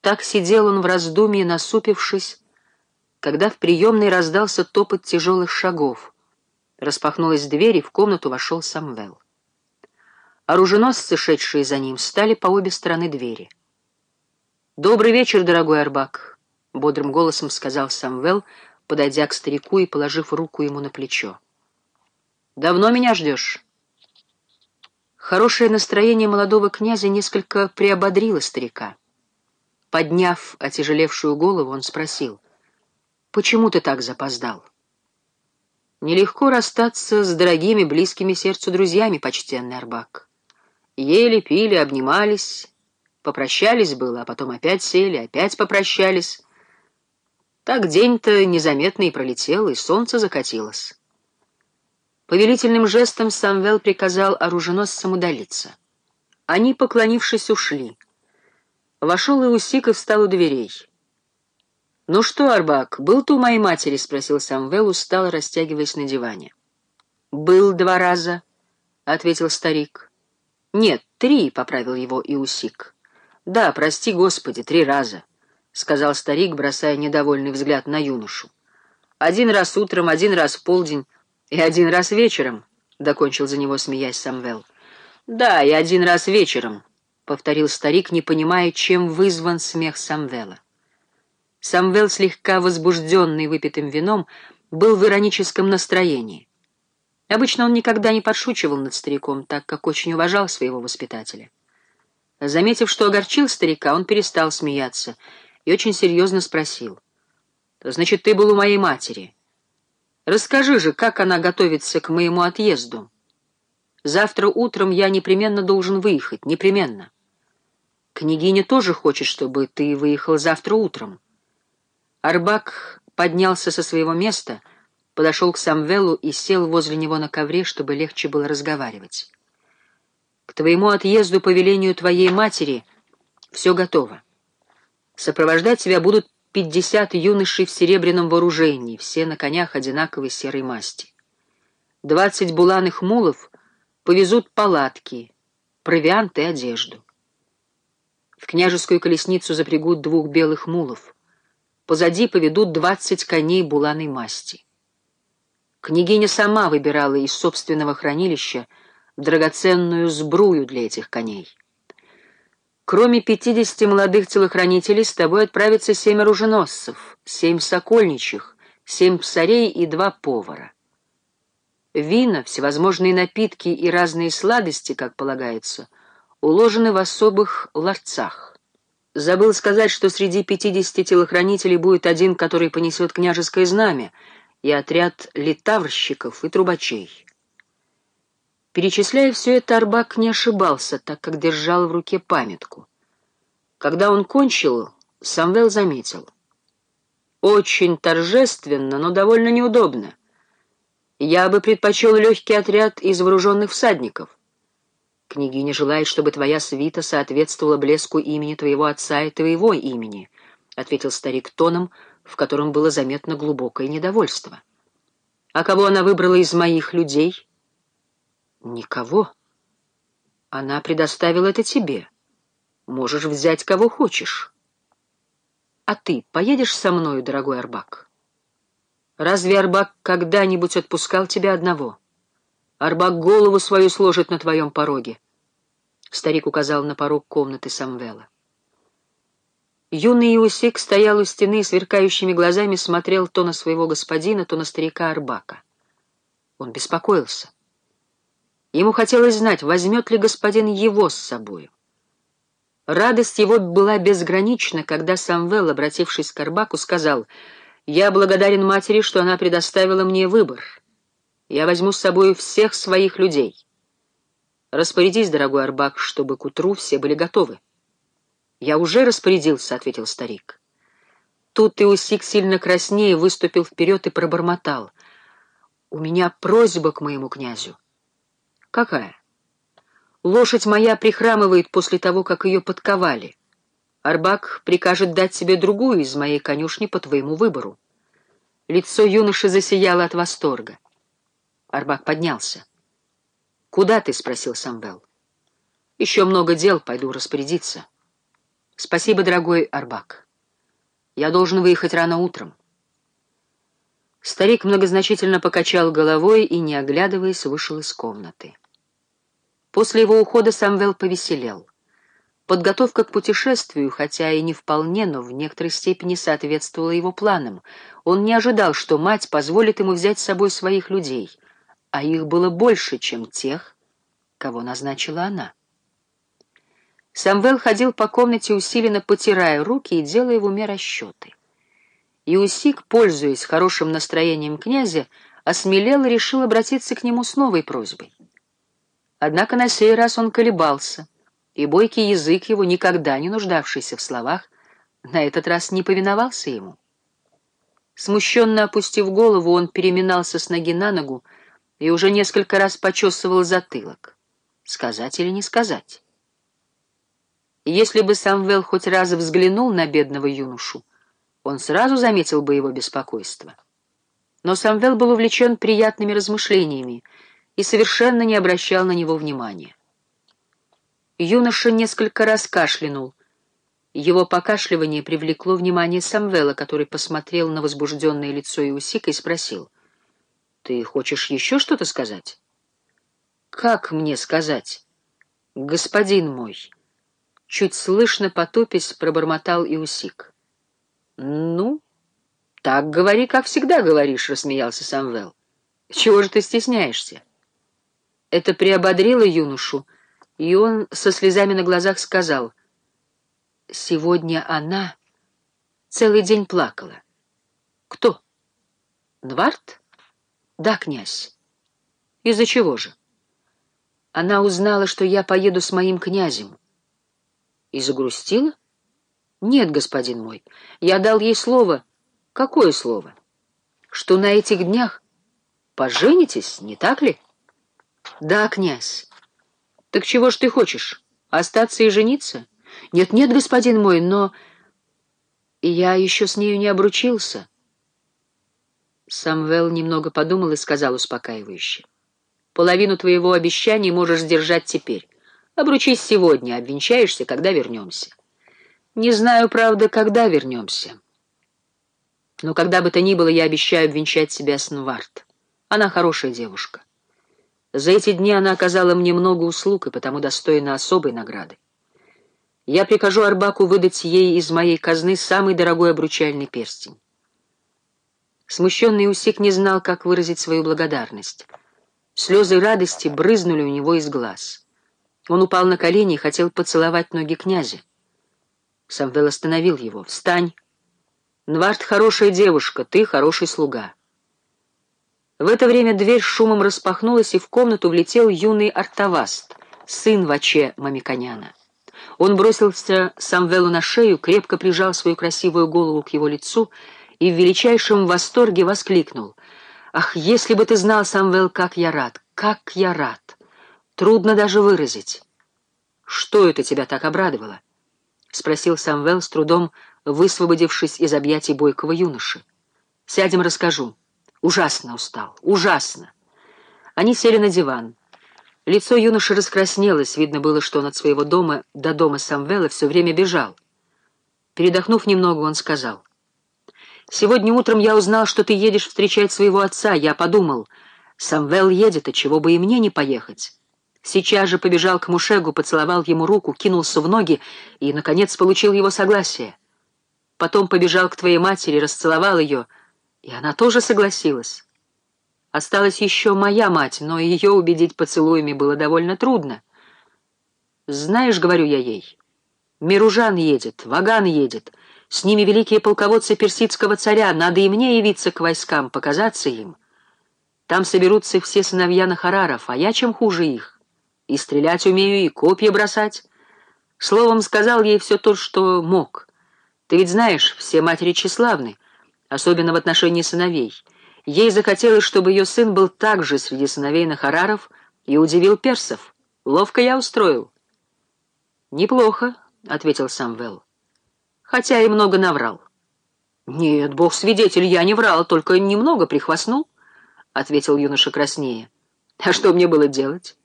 Так сидел он в раздумье, насупившись, когда в приемной раздался топот тяжелых шагов. Распахнулась дверь, и в комнату вошел Самвел. Оруженосцы, шедшие за ним, стали по обе стороны двери. «Добрый вечер, дорогой Арбак», — бодрым голосом сказал Самвел, подойдя к старику и положив руку ему на плечо. «Давно меня ждешь?» Хорошее настроение молодого князя несколько приободрило старика. Подняв отяжелевшую голову, он спросил, «Почему ты так запоздал?» «Нелегко расстаться с дорогими, близкими сердцу друзьями, почтенный Арбак. Ели, пили, обнимались, попрощались было, а потом опять сели, опять попрощались. Так день-то незаметно и пролетел, и солнце закатилось». Повелительным жестом Самвел приказал оруженосцам удалиться. Они, поклонившись, ушли. Вошел Иусик и встал у дверей. «Ну что, Арбак, был ты у моей матери?» — спросил Самвел, устало растягиваясь на диване. «Был два раза», — ответил старик. «Нет, три», — поправил его Иусик. «Да, прости, Господи, три раза», — сказал старик, бросая недовольный взгляд на юношу. «Один раз утром, один раз в полдень и один раз вечером», — докончил за него, смеясь Самвел. «Да, и один раз вечером», повторил старик, не понимая, чем вызван смех Самвела. Самвел, слегка возбужденный выпитым вином, был в ироническом настроении. Обычно он никогда не подшучивал над стариком, так как очень уважал своего воспитателя. Заметив, что огорчил старика, он перестал смеяться и очень серьезно спросил. «Значит, ты был у моей матери. Расскажи же, как она готовится к моему отъезду. Завтра утром я непременно должен выехать, непременно». Княгиня тоже хочет, чтобы ты выехал завтра утром. Арбак поднялся со своего места, подошел к Самвелу и сел возле него на ковре, чтобы легче было разговаривать. К твоему отъезду по велению твоей матери все готово. Сопровождать тебя будут пятьдесят юношей в серебряном вооружении, все на конях одинаковой серой масти. Двадцать буланых мулов повезут палатки, провиант и одежду. В княжескую колесницу запрягут двух белых мулов. Позади поведут двадцать коней буланой масти. Княгиня сама выбирала из собственного хранилища драгоценную сбрую для этих коней. Кроме пятидесяти молодых телохранителей, с тобой отправятся семь оруженосцев, семь сокольничьих, семь псарей и два повара. Вина, всевозможные напитки и разные сладости, как полагается — уложены в особых ларцах. Забыл сказать, что среди пятидесяти телохранителей будет один, который понесет княжеское знамя, и отряд литаврщиков и трубачей. Перечисляя все это, Арбак не ошибался, так как держал в руке памятку. Когда он кончил, Самвел заметил. «Очень торжественно, но довольно неудобно. Я бы предпочел легкий отряд из вооруженных всадников. Княгиня желает, чтобы твоя свита соответствовала блеску имени твоего отца и твоего имени, — ответил старик тоном, в котором было заметно глубокое недовольство. — А кого она выбрала из моих людей? — Никого. Она предоставила это тебе. Можешь взять кого хочешь. А ты поедешь со мною, дорогой Арбак? Разве Арбак когда-нибудь отпускал тебя одного? — Арбак голову свою сложит на твоем пороге. Старик указал на порог комнаты Самвела. Юный Иусик стоял у стены и сверкающими глазами смотрел то на своего господина, то на старика Арбака. Он беспокоился. Ему хотелось знать, возьмет ли господин его с собою. Радость его была безгранична, когда Самвел, обратившись к Арбаку, сказал, «Я благодарен матери, что она предоставила мне выбор». Я возьму с собой всех своих людей. Распорядись, дорогой Арбак, чтобы к утру все были готовы. Я уже распорядился, — ответил старик. Тут Иосик сильно краснее выступил вперед и пробормотал. У меня просьба к моему князю. Какая? Лошадь моя прихрамывает после того, как ее подковали. Арбак прикажет дать себе другую из моей конюшни по твоему выбору. Лицо юноши засияло от восторга. Арбак поднялся. «Куда ты?» — спросил Самвел. «Еще много дел, пойду распорядиться». Спасибо, дорогой Арбак. Я должен выехать рано утром. Старик многозначительно покачал головой и, не оглядываясь, вышел из комнаты. После его ухода Самвел повеселел. Подготовка к путешествию, хотя и не вполне, но в некоторой степени соответствовала его планам. Он не ожидал, что мать позволит ему взять с собой своих людей, а их было больше, чем тех, кого назначила она. Самвел ходил по комнате, усиленно потирая руки и делая в уме расчеты. Иусик, пользуясь хорошим настроением князя, осмелел и решил обратиться к нему с новой просьбой. Однако на сей раз он колебался, и бойкий язык его, никогда не нуждавшийся в словах, на этот раз не повиновался ему. Смущенно опустив голову, он переминался с ноги на ногу и уже несколько раз почесывал затылок. Сказать или не сказать? Если бы Самвел хоть раз взглянул на бедного юношу, он сразу заметил бы его беспокойство. Но Самвел был увлечен приятными размышлениями и совершенно не обращал на него внимания. Юноша несколько раз кашлянул. Его покашливание привлекло внимание Самвела, который посмотрел на возбужденное лицо Иусика и спросил, «Ты хочешь еще что-то сказать?» «Как мне сказать?» «Господин мой», — чуть слышно потупясь, пробормотал Иусик. «Ну, так говори, как всегда говоришь», — рассмеялся Самвел. «Чего же ты стесняешься?» Это приободрило юношу, и он со слезами на глазах сказал, «Сегодня она целый день плакала». «Кто?» «Двард?» «Да, князь». «Из-за чего же?» Она узнала, что я поеду с моим князем. И загрустила? Нет, господин мой, я дал ей слово. Какое слово? Что на этих днях поженитесь, не так ли? Да, князь. Так чего ж ты хочешь? Остаться и жениться? Нет-нет, господин мой, но... Я еще с нею не обручился. Самвел немного подумал и сказал успокаивающе. Половину твоего обещания можешь сдержать теперь. Обручись сегодня, обвенчаешься, когда вернемся. Не знаю, правда, когда вернемся. Но когда бы то ни было, я обещаю обвенчать себя с Нвард. Она хорошая девушка. За эти дни она оказала мне много услуг и потому достойна особой награды. Я прикажу Арбаку выдать ей из моей казны самый дорогой обручальный перстень. Смущенный Усик не знал, как выразить свою благодарность. Слезы радости брызнули у него из глаз. Он упал на колени и хотел поцеловать ноги князя. Самвел остановил его. «Встань! Нвард хорошая девушка, ты хороший слуга». В это время дверь шумом распахнулась, и в комнату влетел юный Артаваст, сын Ваче Мамиконяна. Он бросился Самвелу на шею, крепко прижал свою красивую голову к его лицу в величайшем восторге воскликнул. «Ах, если бы ты знал, Самвел, как я рад, как я рад! Трудно даже выразить». «Что это тебя так обрадовало?» — спросил Самвел, с трудом высвободившись из объятий бойкого юноши. «Сядем, расскажу». Ужасно устал, ужасно. Они сели на диван. Лицо юноши раскраснелось, видно было, что он от своего дома до дома Самвела все время бежал. Передохнув немного, он сказал, «Сегодня утром я узнал, что ты едешь встречать своего отца. Я подумал, Самвел едет, а чего бы и мне не поехать». Сейчас же побежал к Мушегу, поцеловал ему руку, кинулся в ноги и, наконец, получил его согласие. Потом побежал к твоей матери, расцеловал ее — и она тоже согласилась. Осталась еще моя мать, но ее убедить поцелуями было довольно трудно. «Знаешь, — говорю я ей, — Миружан едет, Ваган едет, с ними великие полководцы персидского царя, надо и мне явиться к войскам, показаться им. Там соберутся все сыновья Нахараров, а я чем хуже их? И стрелять умею, и копья бросать. Словом, сказал ей все то, что мог. Ты ведь знаешь, все матери тщеславны, — особенно в отношении сыновей. Ей захотелось, чтобы ее сын был также среди сыновей Нахараров и удивил персов. Ловко я устроил. «Неплохо», — ответил Самвел, хотя и много наврал. «Нет, бог свидетель, я не врал, только немного прихвастнул», — ответил юноша краснее. «А что мне было делать?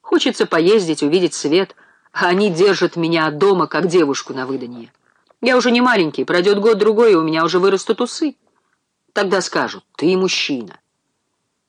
Хочется поездить, увидеть свет, а они держат меня дома, как девушку на выданье. Я уже не маленький, пройдет год-другой, и у меня уже вырастут усы. Тогда скажут, ты мужчина.